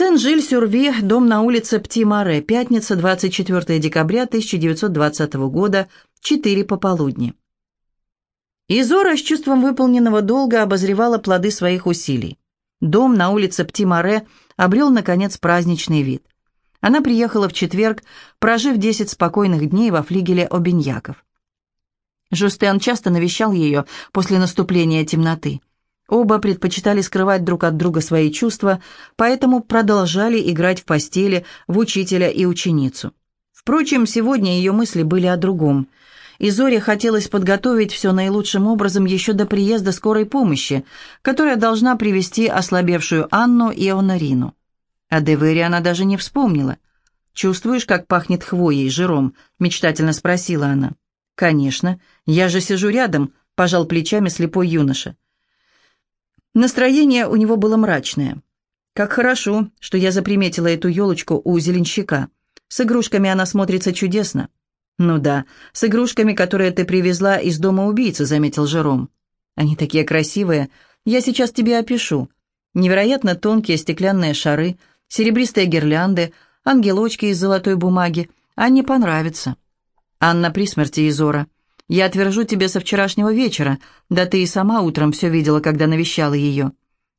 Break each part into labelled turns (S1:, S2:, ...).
S1: Сен-Жиль-Сюрви, дом на улице Пти-Маре, пятница, 24 декабря 1920 года, 4 пополудни. Изора с чувством выполненного долга обозревала плоды своих усилий. Дом на улице Пти-Маре обрел, наконец, праздничный вид. Она приехала в четверг, прожив 10 спокойных дней во флигеле Обиньяков. Жустен часто навещал ее после наступления темноты. Оба предпочитали скрывать друг от друга свои чувства, поэтому продолжали играть в постели в учителя и ученицу. Впрочем, сегодня ее мысли были о другом. И Зоре хотелось подготовить все наилучшим образом еще до приезда скорой помощи, которая должна привести ослабевшую Анну и Онорину. О Девере она даже не вспомнила. «Чувствуешь, как пахнет хвоей, жиром?» — мечтательно спросила она. «Конечно, я же сижу рядом», — пожал плечами слепой юноша. Настроение у него было мрачное. Как хорошо, что я заприметила эту елочку у зеленщика. С игрушками она смотрится чудесно. Ну да, с игрушками, которые ты привезла из дома убийцы, заметил Жером. Они такие красивые. Я сейчас тебе опишу. Невероятно тонкие стеклянные шары, серебристые гирлянды, ангелочки из золотой бумаги. Анне понравится. Анна при смерти Изора. Я отвержу тебе со вчерашнего вечера, да ты и сама утром все видела, когда навещала ее.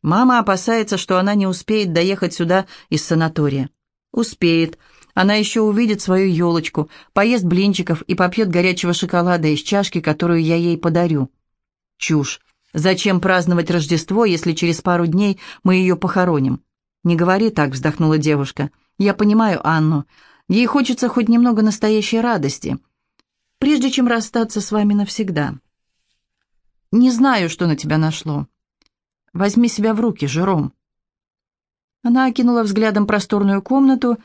S1: Мама опасается, что она не успеет доехать сюда из санатория. Успеет. Она еще увидит свою елочку, поест блинчиков и попьет горячего шоколада из чашки, которую я ей подарю. Чушь. Зачем праздновать Рождество, если через пару дней мы ее похороним? Не говори так, вздохнула девушка. Я понимаю Анну. Ей хочется хоть немного настоящей радости прежде чем расстаться с вами навсегда. Не знаю, что на тебя нашло. Возьми себя в руки, Жером». Она окинула взглядом просторную комнату.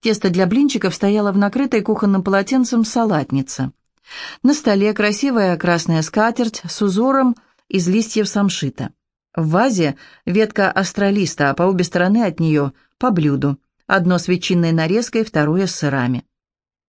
S1: Тесто для блинчиков стояло в накрытой кухонным полотенцем салатнице. На столе красивая красная скатерть с узором из листьев самшита. В вазе ветка астролиста, а по обе стороны от нее по блюду. Одно с ветчинной нарезкой, второе с сырами.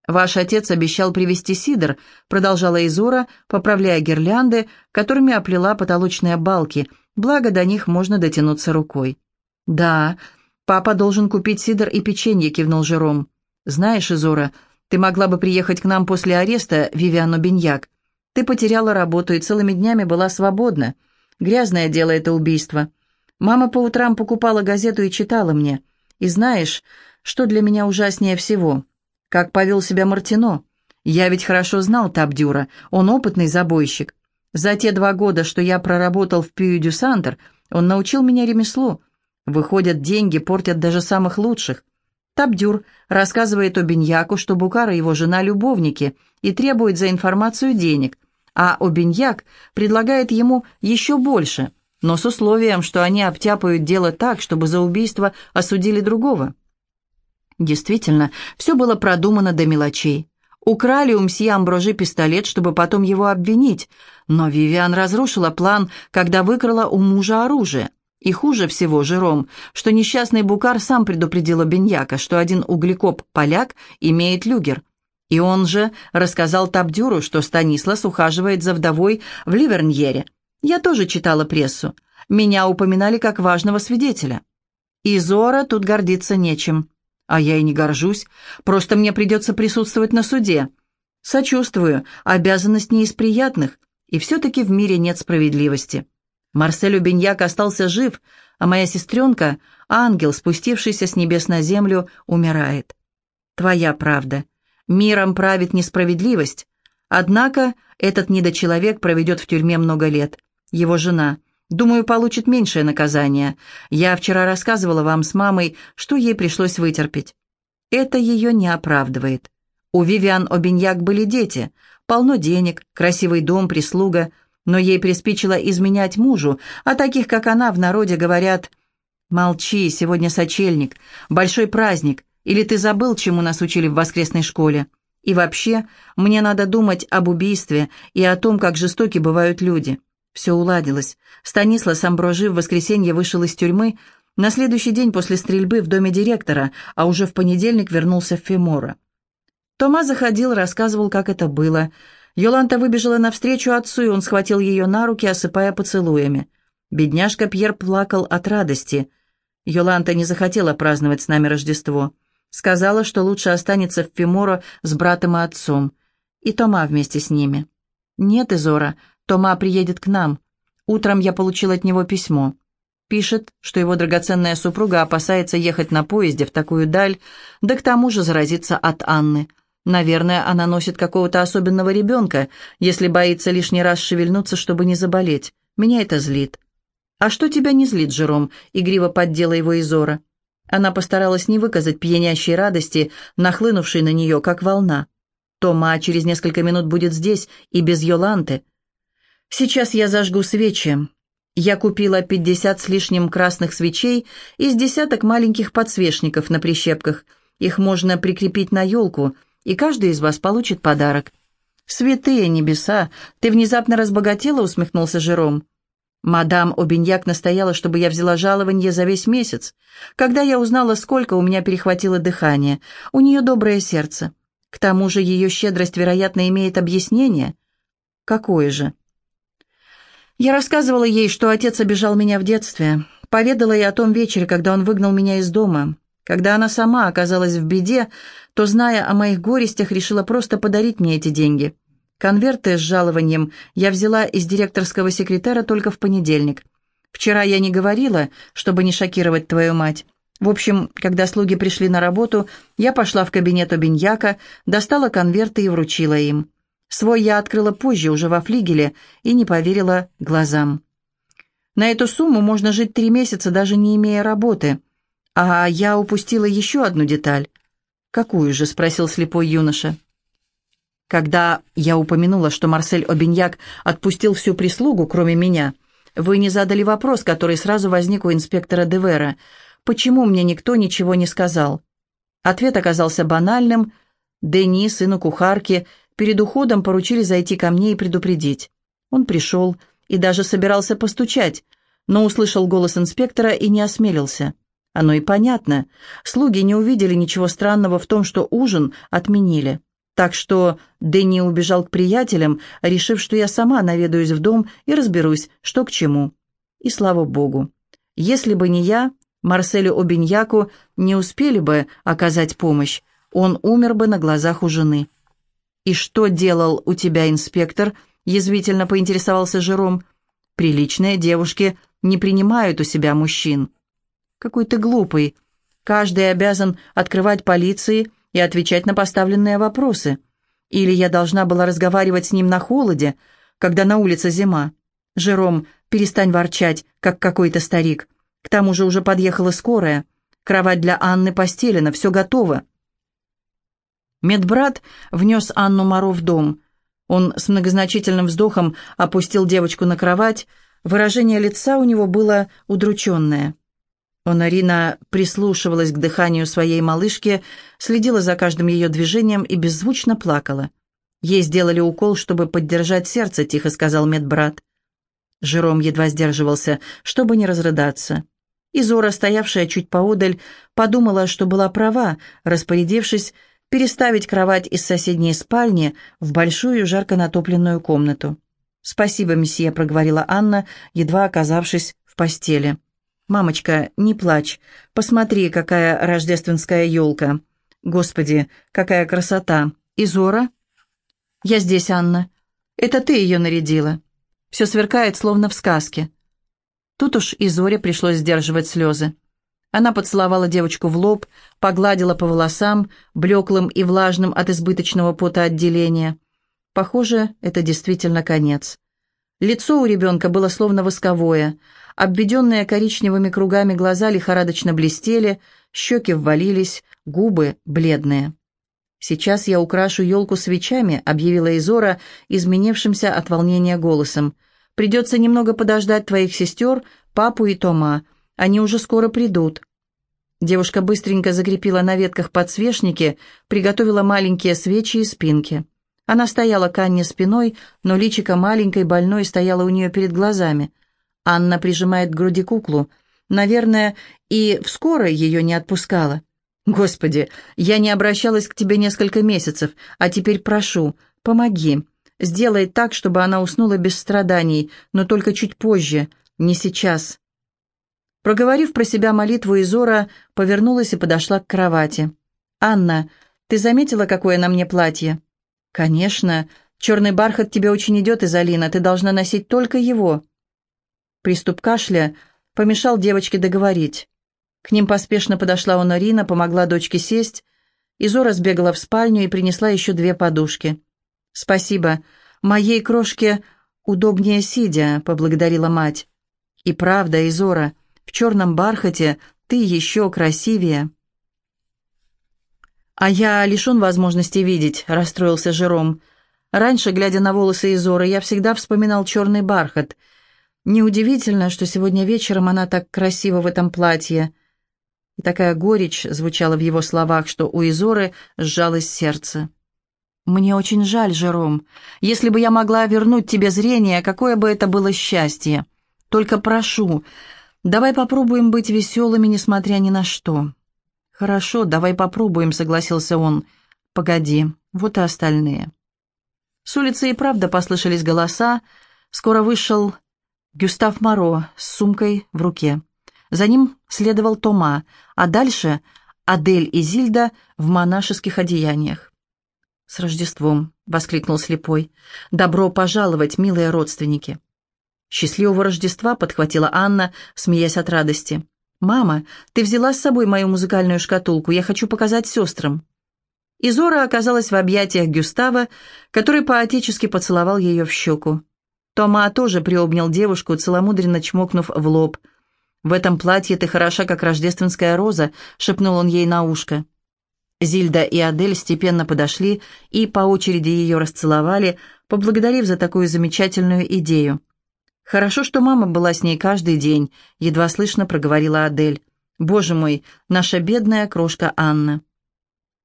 S1: «Ваш отец обещал привезти сидр», — продолжала Изора, поправляя гирлянды, которыми оплела потолочные балки, благо до них можно дотянуться рукой. «Да, папа должен купить сидр и печенье», — кивнул Жером. «Знаешь, Изора, ты могла бы приехать к нам после ареста, Вивиано Беньяк. Ты потеряла работу и целыми днями была свободна. Грязное дело это убийство. Мама по утрам покупала газету и читала мне. И знаешь, что для меня ужаснее всего?» Как повел себя Мартино? Я ведь хорошо знал Табдюра, он опытный забойщик. За те два года, что я проработал в Пью-Дю-Сантер, он научил меня ремеслу. Выходят, деньги портят даже самых лучших. Табдюр рассказывает о Беньяку, что Букара его жена любовники и требует за информацию денег, а Обиньяк предлагает ему еще больше, но с условием, что они обтяпают дело так, чтобы за убийство осудили другого. Действительно, все было продумано до мелочей. Украли у мсье Амброжи пистолет, чтобы потом его обвинить, но Вивиан разрушила план, когда выкрала у мужа оружие. И хуже всего, Жером, что несчастный Букар сам предупредил Беньяка, что один углекоп-поляк имеет люгер. И он же рассказал Табдюру, что Станислас ухаживает за вдовой в Ливерньере. Я тоже читала прессу. Меня упоминали как важного свидетеля. И Зора тут гордиться нечем. А я и не горжусь. Просто мне придется присутствовать на суде. Сочувствую, обязанность не из приятных, и все-таки в мире нет справедливости. Марселю Беньяк остался жив, а моя сестренка, ангел, спустившийся с небес на землю, умирает. Твоя правда. Миром правит несправедливость. Однако этот недочеловек проведет в тюрьме много лет. Его жена — Думаю, получит меньшее наказание. Я вчера рассказывала вам с мамой, что ей пришлось вытерпеть. Это ее не оправдывает. У Вивиан Обиньяк были дети, полно денег, красивый дом, прислуга, но ей приспичило изменять мужу, а таких, как она, в народе говорят «Молчи, сегодня сочельник, большой праздник, или ты забыл, чему нас учили в воскресной школе? И вообще, мне надо думать об убийстве и о том, как жестоки бывают люди». Все уладилось. Станислав Амброжи в воскресенье вышел из тюрьмы на следующий день после стрельбы в доме директора, а уже в понедельник вернулся в Фемора. Тома заходил, рассказывал, как это было. Йоланта выбежала навстречу отцу, и он схватил ее на руки, осыпая поцелуями. Бедняжка Пьер плакал от радости. Йоланта не захотела праздновать с нами Рождество. Сказала, что лучше останется в Фиморо с братом и отцом. И Тома вместе с ними. «Нет, Изора, Тома приедет к нам. Утром я получил от него письмо. Пишет, что его драгоценная супруга опасается ехать на поезде в такую даль, да к тому же заразиться от Анны. Наверное, она носит какого-то особенного ребенка, если боится лишний раз шевельнуться, чтобы не заболеть. Меня это злит. «А что тебя не злит, Жером?» — игриво поддела его Изора. Она постаралась не выказать пьянящей радости, нахлынувшей на нее, как волна. Тома через несколько минут будет здесь и без Йоланты. Сейчас я зажгу свечи. Я купила пятьдесят с лишним красных свечей из десяток маленьких подсвечников на прищепках. Их можно прикрепить на елку, и каждый из вас получит подарок. «Святые небеса! Ты внезапно разбогатела?» — усмехнулся Жером. Мадам Обиньяк настояла, чтобы я взяла жалование за весь месяц. Когда я узнала, сколько у меня перехватило дыхание, у нее доброе сердце. К тому же ее щедрость, вероятно, имеет объяснение. Какое же? Я рассказывала ей, что отец обижал меня в детстве. Поведала ей о том вечере, когда он выгнал меня из дома. Когда она сама оказалась в беде, то, зная о моих горестях, решила просто подарить мне эти деньги. Конверты с жалованием я взяла из директорского секретаря только в понедельник. Вчера я не говорила, чтобы не шокировать твою мать. В общем, когда слуги пришли на работу, я пошла в кабинет Обиньяка, достала конверты и вручила им. Свой я открыла позже, уже во флигеле, и не поверила глазам. На эту сумму можно жить три месяца, даже не имея работы. А я упустила еще одну деталь. «Какую же?» — спросил слепой юноша. Когда я упомянула, что Марсель Обиньяк отпустил всю прислугу, кроме меня, вы не задали вопрос, который сразу возник у инспектора Девера. Почему мне никто ничего не сказал? Ответ оказался банальным. Дени, сыну кухарки, перед уходом поручили зайти ко мне и предупредить. Он пришел и даже собирался постучать, но услышал голос инспектора и не осмелился. Оно и понятно. Слуги не увидели ничего странного в том, что ужин отменили. Так что Дэнни убежал к приятелям, решив, что я сама наведаюсь в дом и разберусь, что к чему. И слава богу. Если бы не я, Марселю Обиньяку не успели бы оказать помощь, он умер бы на глазах у жены. «И что делал у тебя инспектор?» — язвительно поинтересовался Жером. «Приличные девушки не принимают у себя мужчин». «Какой ты глупый. Каждый обязан открывать полиции и отвечать на поставленные вопросы. Или я должна была разговаривать с ним на холоде, когда на улице зима. Жером, перестань ворчать, как какой-то старик. К тому же уже подъехала скорая. Кровать для Анны постелена, все готово. Медбрат внес Анну Моро в дом. Он с многозначительным вздохом опустил девочку на кровать. Выражение лица у него было удрученное. Онарина прислушивалась к дыханию своей малышки, следила за каждым ее движением и беззвучно плакала. «Ей сделали укол, чтобы поддержать сердце», — тихо сказал медбрат. Жером едва сдерживался, чтобы не разрыдаться. Изора, стоявшая чуть поодаль, подумала, что была права, распорядившись переставить кровать из соседней спальни в большую жарко натопленную комнату. «Спасибо, месье», — проговорила Анна, едва оказавшись в постели. «Мамочка, не плачь. Посмотри, какая рождественская елка. Господи, какая красота. Изора?» «Я здесь, Анна. Это ты ее нарядила. Все сверкает, словно в сказке». Тут уж Изоре пришлось сдерживать слезы. Она поцеловала девочку в лоб, погладила по волосам, блеклым и влажным от избыточного потоотделения. Похоже, это действительно конец. Лицо у ребенка было словно восковое, Обведенные коричневыми кругами глаза лихорадочно блестели, щеки ввалились, губы бледные. «Сейчас я украшу елку свечами», — объявила Изора, изменившимся от волнения голосом. «Придется немного подождать твоих сестер, папу и Тома. Они уже скоро придут». Девушка быстренько закрепила на ветках подсвечники, приготовила маленькие свечи и спинки. Она стояла к Анне спиной, но личико маленькой больной стояло у нее перед глазами. Анна прижимает к груди куклу. Наверное, и в ее не отпускала. «Господи, я не обращалась к тебе несколько месяцев, а теперь прошу, помоги. Сделай так, чтобы она уснула без страданий, но только чуть позже, не сейчас». Проговорив про себя молитву, Изора повернулась и подошла к кровати. «Анна, ты заметила, какое на мне платье?» «Конечно. Черный бархат тебе очень идет, Изолина. Ты должна носить только его». Приступ кашля помешал девочке договорить. К ним поспешно подошла Онорина, помогла дочке сесть. Изора сбегала в спальню и принесла еще две подушки. «Спасибо. Моей крошке удобнее сидя», — поблагодарила мать. «И правда, Изора, в черном бархате ты еще красивее». «А я лишен возможности видеть», — расстроился Жером. «Раньше, глядя на волосы Изоры, я всегда вспоминал черный бархат. Неудивительно, что сегодня вечером она так красива в этом платье». И такая горечь звучала в его словах, что у Изоры сжалось сердце. «Мне очень жаль, Жером. Если бы я могла вернуть тебе зрение, какое бы это было счастье. Только прошу, давай попробуем быть веселыми, несмотря ни на что». «Хорошо, давай попробуем», — согласился он. «Погоди, вот и остальные». С улицы и правда послышались голоса. Скоро вышел Гюстав Моро с сумкой в руке. За ним следовал Тома, а дальше Адель и Зильда в монашеских одеяниях. «С Рождеством!» — воскликнул слепой. «Добро пожаловать, милые родственники!» «Счастливого Рождества!» — подхватила Анна, смеясь от радости. «Мама, ты взяла с собой мою музыкальную шкатулку, я хочу показать сестрам». Изора оказалась в объятиях Гюстава, который поотечески поцеловал ее в щеку. Тома тоже приобнял девушку, целомудренно чмокнув в лоб — «В этом платье ты хороша, как рождественская роза», — шепнул он ей на ушко. Зильда и Адель степенно подошли и по очереди ее расцеловали, поблагодарив за такую замечательную идею. «Хорошо, что мама была с ней каждый день», — едва слышно проговорила Адель. «Боже мой, наша бедная крошка Анна».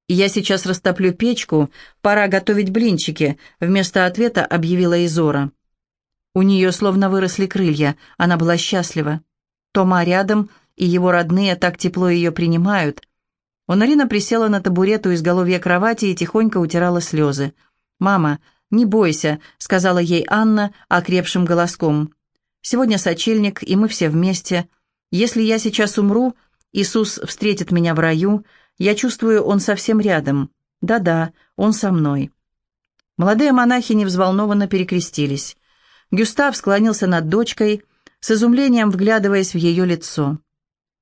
S1: «Я сейчас растоплю печку, пора готовить блинчики», — вместо ответа объявила Изора. У нее словно выросли крылья, она была счастлива. Тома рядом, и его родные так тепло ее принимают. Онарина присела на табурет у изголовья кровати и тихонько утирала слезы. «Мама, не бойся», — сказала ей Анна окрепшим голоском. «Сегодня сочельник, и мы все вместе. Если я сейчас умру, Иисус встретит меня в раю. Я чувствую, Он совсем рядом. Да-да, Он со мной». Молодые монахи невзволнованно перекрестились. Гюстав склонился над дочкой, с изумлением вглядываясь в ее лицо.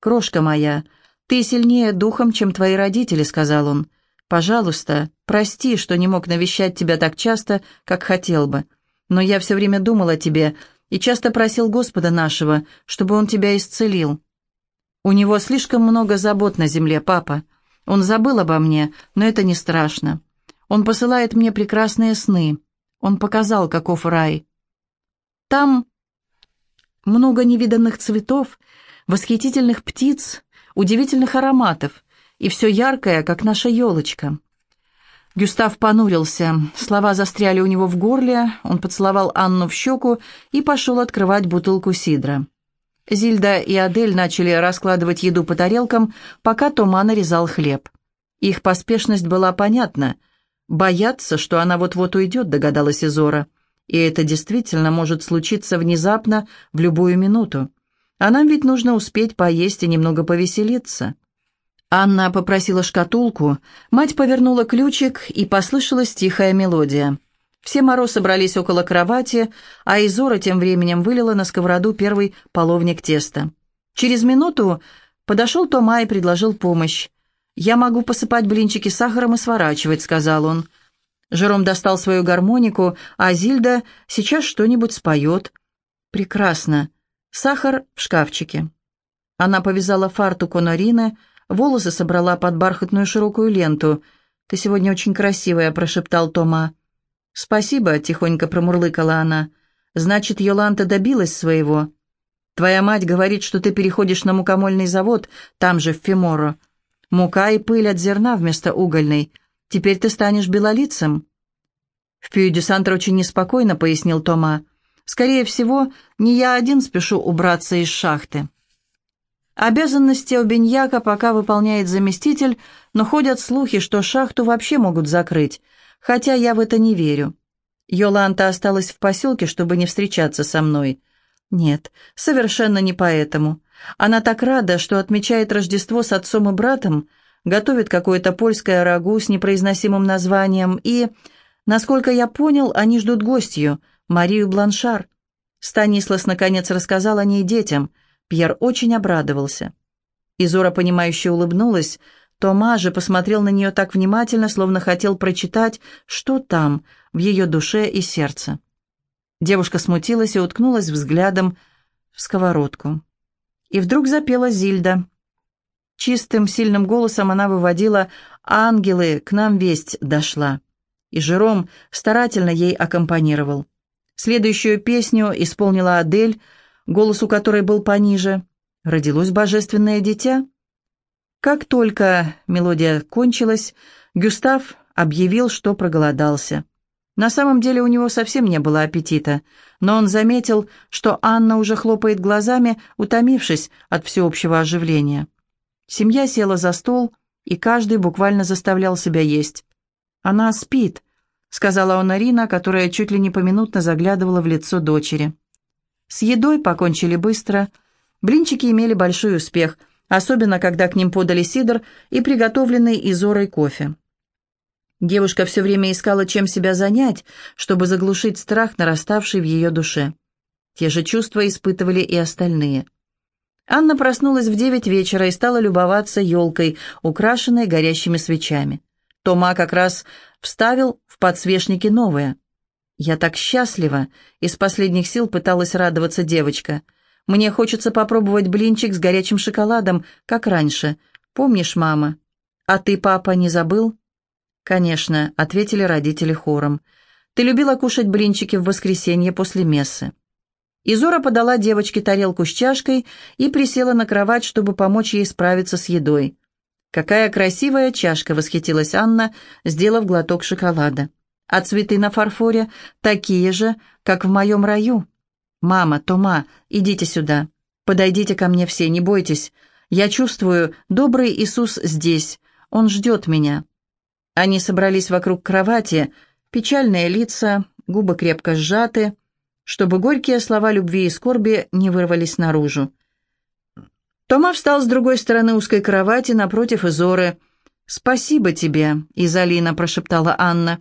S1: «Крошка моя, ты сильнее духом, чем твои родители», — сказал он. «Пожалуйста, прости, что не мог навещать тебя так часто, как хотел бы. Но я все время думал о тебе и часто просил Господа нашего, чтобы Он тебя исцелил. У него слишком много забот на земле, папа. Он забыл обо мне, но это не страшно. Он посылает мне прекрасные сны. Он показал, каков рай. Там много невиданных цветов, восхитительных птиц, удивительных ароматов, и все яркое, как наша елочка. Гюстав понурился, слова застряли у него в горле, он поцеловал Анну в щеку и пошел открывать бутылку сидра. Зильда и Адель начали раскладывать еду по тарелкам, пока Тома нарезал хлеб. Их поспешность была понятна. «Боятся, что она вот-вот уйдет», — догадалась Изора. И это действительно может случиться внезапно, в любую минуту. А нам ведь нужно успеть поесть и немного повеселиться. Анна попросила шкатулку, мать повернула ключик, и послышалась тихая мелодия. Все Моро собрались около кровати, а Изора тем временем вылила на сковороду первый половник теста. Через минуту подошел Тома и предложил помощь. «Я могу посыпать блинчики сахаром и сворачивать», — сказал он. Жером достал свою гармонику, а Зильда сейчас что-нибудь споет. Прекрасно. Сахар в шкафчике. Она повязала фартук Онорины, волосы собрала под бархатную широкую ленту. «Ты сегодня очень красивая», — прошептал Тома. «Спасибо», — тихонько промурлыкала она. «Значит, Йоланта добилась своего. Твоя мать говорит, что ты переходишь на мукомольный завод, там же, в Фиморо. Мука и пыль от зерна вместо угольной — Теперь ты станешь белолицем». «В Пью-де-Сантро очень неспокойно», — пояснил Тома. «Скорее всего, не я один спешу убраться из шахты». Обязанности Обиньяка пока выполняет заместитель, но ходят слухи, что шахту вообще могут закрыть, хотя я в это не верю. Йоланта осталась в поселке, чтобы не встречаться со мной. Нет, совершенно не поэтому. Она так рада, что отмечает Рождество с отцом и братом, готовит какое-то польское рагу с непроизносимым названием и, насколько я понял, они ждут гостью, Марию Бланшар. Станислас, наконец, рассказал о ней детям. Пьер очень обрадовался. Изора, понимающе улыбнулась. Тома же посмотрел на нее так внимательно, словно хотел прочитать, что там, в ее душе и сердце. Девушка смутилась и уткнулась взглядом в сковородку. И вдруг запела Зильда. Чистым, сильным голосом она выводила «Ангелы, к нам весть дошла». И Жером старательно ей аккомпанировал. Следующую песню исполнила Адель, голос у которой был пониже. Родилось божественное дитя. Как только мелодия кончилась, Гюстав объявил, что проголодался. На самом деле у него совсем не было аппетита, но он заметил, что Анна уже хлопает глазами, утомившись от всеобщего оживления. Семья села за стол, и каждый буквально заставлял себя есть. «Она спит», — сказала он Арина, которая чуть ли не поминутно заглядывала в лицо дочери. С едой покончили быстро. Блинчики имели большой успех, особенно когда к ним подали сидр и приготовленный изорой кофе. Девушка все время искала, чем себя занять, чтобы заглушить страх, нараставший в ее душе. Те же чувства испытывали и остальные. Анна проснулась в девять вечера и стала любоваться елкой, украшенной горящими свечами. Тома как раз вставил в подсвечники новое. «Я так счастлива!» — из последних сил пыталась радоваться девочка. «Мне хочется попробовать блинчик с горячим шоколадом, как раньше. Помнишь, мама? А ты, папа, не забыл?» «Конечно», — ответили родители хором. «Ты любила кушать блинчики в воскресенье после мессы». Изора подала девочке тарелку с чашкой и присела на кровать, чтобы помочь ей справиться с едой. «Какая красивая чашка!» — восхитилась Анна, сделав глоток шоколада. «А цветы на фарфоре такие же, как в моем раю». «Мама, Тома, идите сюда. Подойдите ко мне все, не бойтесь. Я чувствую, добрый Иисус здесь. Он ждет меня». Они собрались вокруг кровати, печальные лица, губы крепко сжаты, чтобы горькие слова любви и скорби не вырвались наружу. Тома встал с другой стороны узкой кровати напротив Изоры. «Спасибо тебе, Изалина», — прошептала Анна.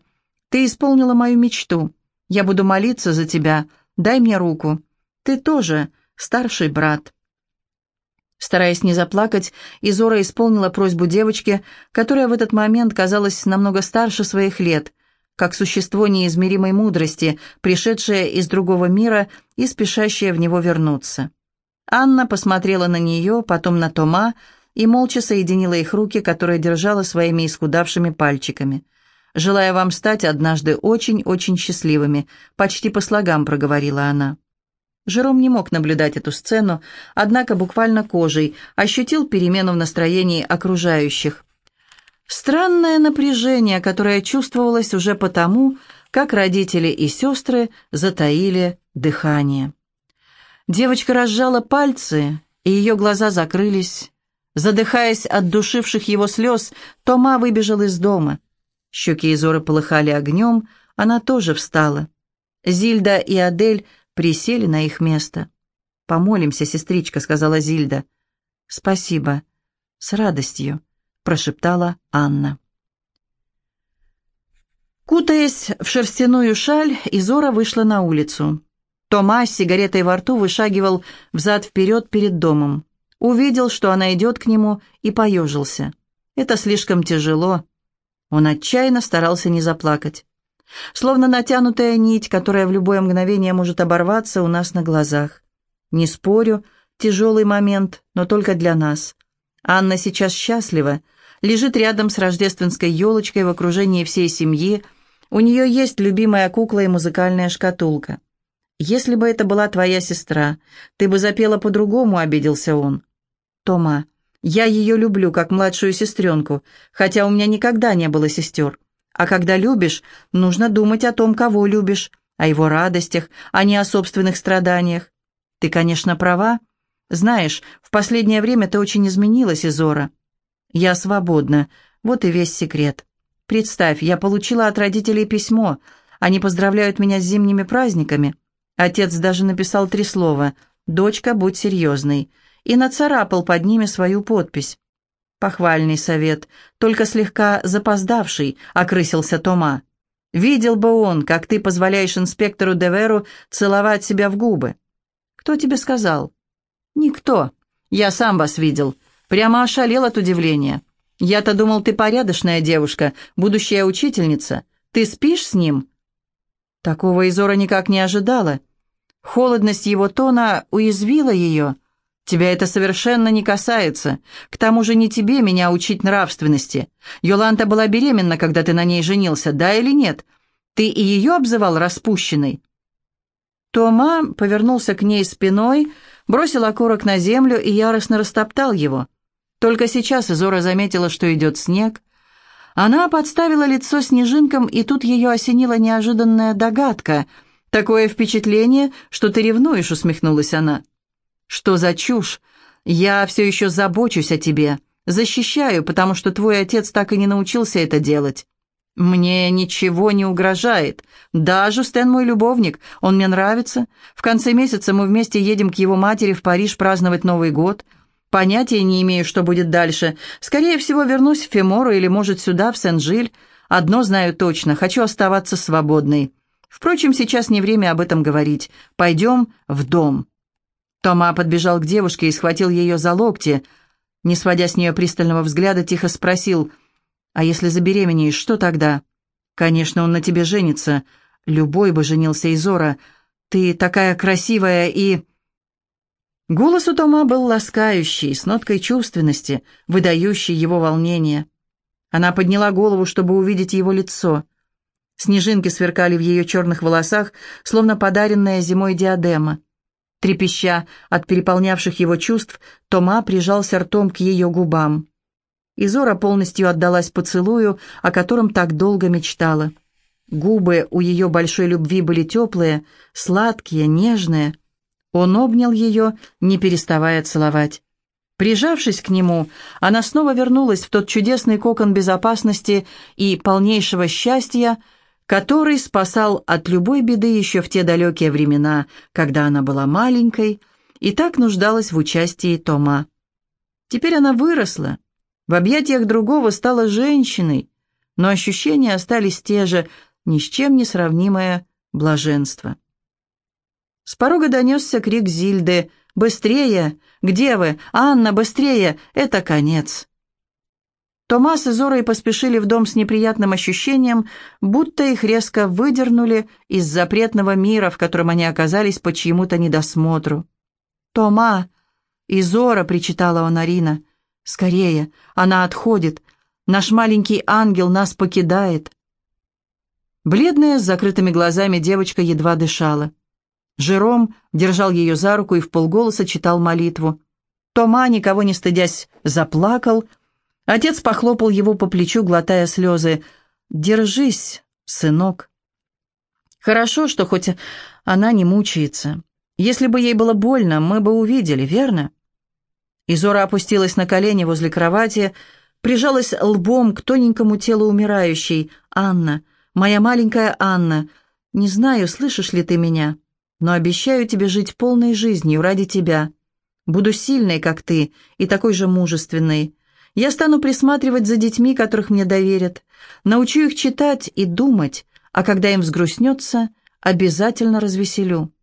S1: «Ты исполнила мою мечту. Я буду молиться за тебя. Дай мне руку. Ты тоже старший брат». Стараясь не заплакать, Изора исполнила просьбу девочки, которая в этот момент казалась намного старше своих лет, как существо неизмеримой мудрости, пришедшее из другого мира и спешащее в него вернуться. Анна посмотрела на нее, потом на Тома и молча соединила их руки, которые держала своими исхудавшими пальчиками. «Желаю вам стать однажды очень-очень счастливыми», — почти по слогам проговорила она. Жером не мог наблюдать эту сцену, однако буквально кожей ощутил перемену в настроении окружающих. Странное напряжение, которое чувствовалось уже потому, как родители и сестры затаили дыхание. Девочка разжала пальцы, и ее глаза закрылись. Задыхаясь от душивших его слез, Тома выбежал из дома. Щеки Изоры полыхали огнем, она тоже встала. Зильда и Адель присели на их место. «Помолимся, сестричка», — сказала Зильда. «Спасибо. С радостью», — прошептала Анна. Кутаясь в шерстяную шаль, Изора вышла на улицу. Тома с сигаретой во рту вышагивал взад-вперед перед домом. Увидел, что она идет к нему, и поежился. Это слишком тяжело. Он отчаянно старался не заплакать. Словно натянутая нить, которая в любое мгновение может оборваться у нас на глазах. Не спорю, тяжелый момент, но только для нас. Анна сейчас счастлива, лежит рядом с рождественской елочкой в окружении всей семьи, у нее есть любимая кукла и музыкальная шкатулка. «Если бы это была твоя сестра, ты бы запела по-другому», — обиделся он. «Тома, я ее люблю, как младшую сестренку, хотя у меня никогда не было сестер. А когда любишь, нужно думать о том, кого любишь, о его радостях, а не о собственных страданиях. Ты, конечно, права. Знаешь, в последнее время ты очень изменилась, Изора. Я свободна, вот и весь секрет. Представь, я получила от родителей письмо. Они поздравляют меня с зимними праздниками. Отец даже написал три слова «Дочка, будь серьезной». И нацарапал под ними свою подпись. Похвальный совет, только слегка запоздавший, окрысился Тома. Видел бы он, как ты позволяешь инспектору Деверу целовать себя в губы. Кто тебе сказал? Никто. Я сам вас видел. Прямо ошалел от удивления. Я-то думал, ты порядочная девушка, будущая учительница. Ты спишь с ним? Такого Изора никак не ожидала. Холодность его тона уязвила ее. Тебя это совершенно не касается. К тому же не тебе меня учить нравственности. Йоланта была беременна, когда ты на ней женился, да или нет? Ты и ее обзывал распущенной?» Тома повернулся к ней спиной, бросил окурок на землю и яростно растоптал его. Только сейчас Изора заметила, что идет снег. Она подставила лицо снежинкам, и тут ее осенила неожиданная догадка. «Такое впечатление, что ты ревнуешь», — усмехнулась она. «Что за чушь? Я все еще забочусь о тебе, защищаю, потому что твой отец так и не научился это делать». «Мне ничего не угрожает. Да, Жустен мой любовник, он мне нравится. В конце месяца мы вместе едем к его матери в Париж праздновать Новый год. Понятия не имею, что будет дальше. Скорее всего, вернусь в Фемору или, может, сюда, в Сен-Жиль. Одно знаю точно, хочу оставаться свободной. Впрочем, сейчас не время об этом говорить. Пойдем в дом». Тома подбежал к девушке и схватил ее за локти. Не сводя с нее пристального взгляда, тихо спросил, «А если забеременеешь, что тогда?» «Конечно, он на тебе женится. Любой бы женился, Изора. Ты такая красивая и...» Голос у Тома был ласкающий, с ноткой чувственности, выдающий его волнение. Она подняла голову, чтобы увидеть его лицо. Снежинки сверкали в ее черных волосах, словно подаренная зимой диадема. Трепеща от переполнявших его чувств, Тома прижался ртом к ее губам. Изора полностью отдалась поцелую, о котором так долго мечтала. Губы у ее большой любви были теплые, сладкие, нежные. Он обнял ее, не переставая целовать. Прижавшись к нему, она снова вернулась в тот чудесный кокон безопасности и полнейшего счастья, который спасал от любой беды еще в те далекие времена, когда она была маленькой и так нуждалась в участии Тома. Теперь она выросла, в объятиях другого стала женщиной, но ощущения остались те же, ни с чем не сравнимое блаженство. С порога донесся крик Зильды «Быстрее! Где вы? Анна, быстрее! Это конец!» Томас и Зорой поспешили в дом с неприятным ощущением, будто их резко выдернули из запретного мира, в котором они оказались по чьему-то недосмотру. «Тома!» и Зора причитала он Арина. «Скорее! Она отходит! Наш маленький ангел нас покидает!» Бледная, с закрытыми глазами девочка едва дышала. Жером держал ее за руку и в полголоса читал молитву. Тома, никого не стыдясь, заплакал — Отец похлопал его по плечу, глотая слезы. «Держись, сынок». «Хорошо, что хоть она не мучается. Если бы ей было больно, мы бы увидели, верно?» Изора опустилась на колени возле кровати, прижалась лбом к тоненькому телу умирающей. «Анна, моя маленькая Анна, не знаю, слышишь ли ты меня, но обещаю тебе жить полной жизнью ради тебя. Буду сильной, как ты, и такой же мужественной. Я стану присматривать за детьми, которых мне доверят, научу их читать и думать, а когда им взгрустнется, обязательно развеселю.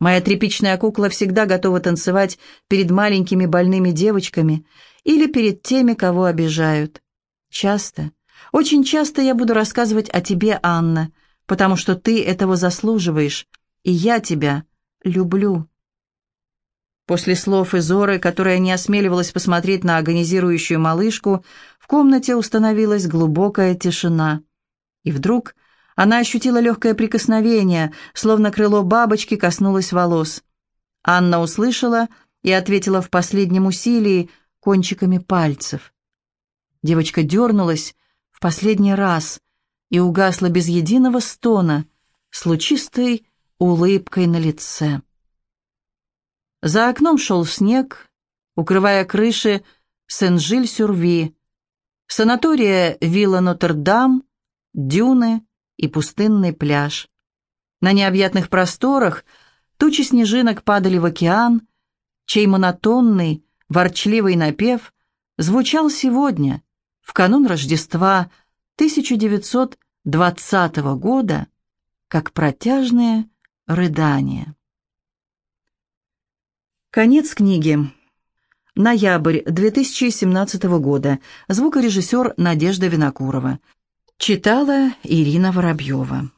S1: Моя тряпичная кукла всегда готова танцевать перед маленькими больными девочками или перед теми, кого обижают. Часто, очень часто я буду рассказывать о тебе, Анна, потому что ты этого заслуживаешь, и я тебя люблю. После слов Изоры, которая не осмеливалась посмотреть на агонизирующую малышку, в комнате установилась глубокая тишина. И вдруг она ощутила легкое прикосновение, словно крыло бабочки коснулось волос. Анна услышала и ответила в последнем усилии кончиками пальцев. Девочка дернулась в последний раз и угасла без единого стона, с лучистой улыбкой на лице. За окном шел снег, укрывая крыши Сен-Жиль-Сюрви, санатория Вилла Нотр-Дам, дюны и пустынный пляж. На необъятных просторах тучи снежинок падали в океан, чей монотонный, ворчливый напев звучал сегодня, в канун Рождества 1920 года, как протяжное рыдание. Конец книги. Ноябрь 2017 года. Звукорежиссер Надежда Винокурова. Читала Ирина Воробьева.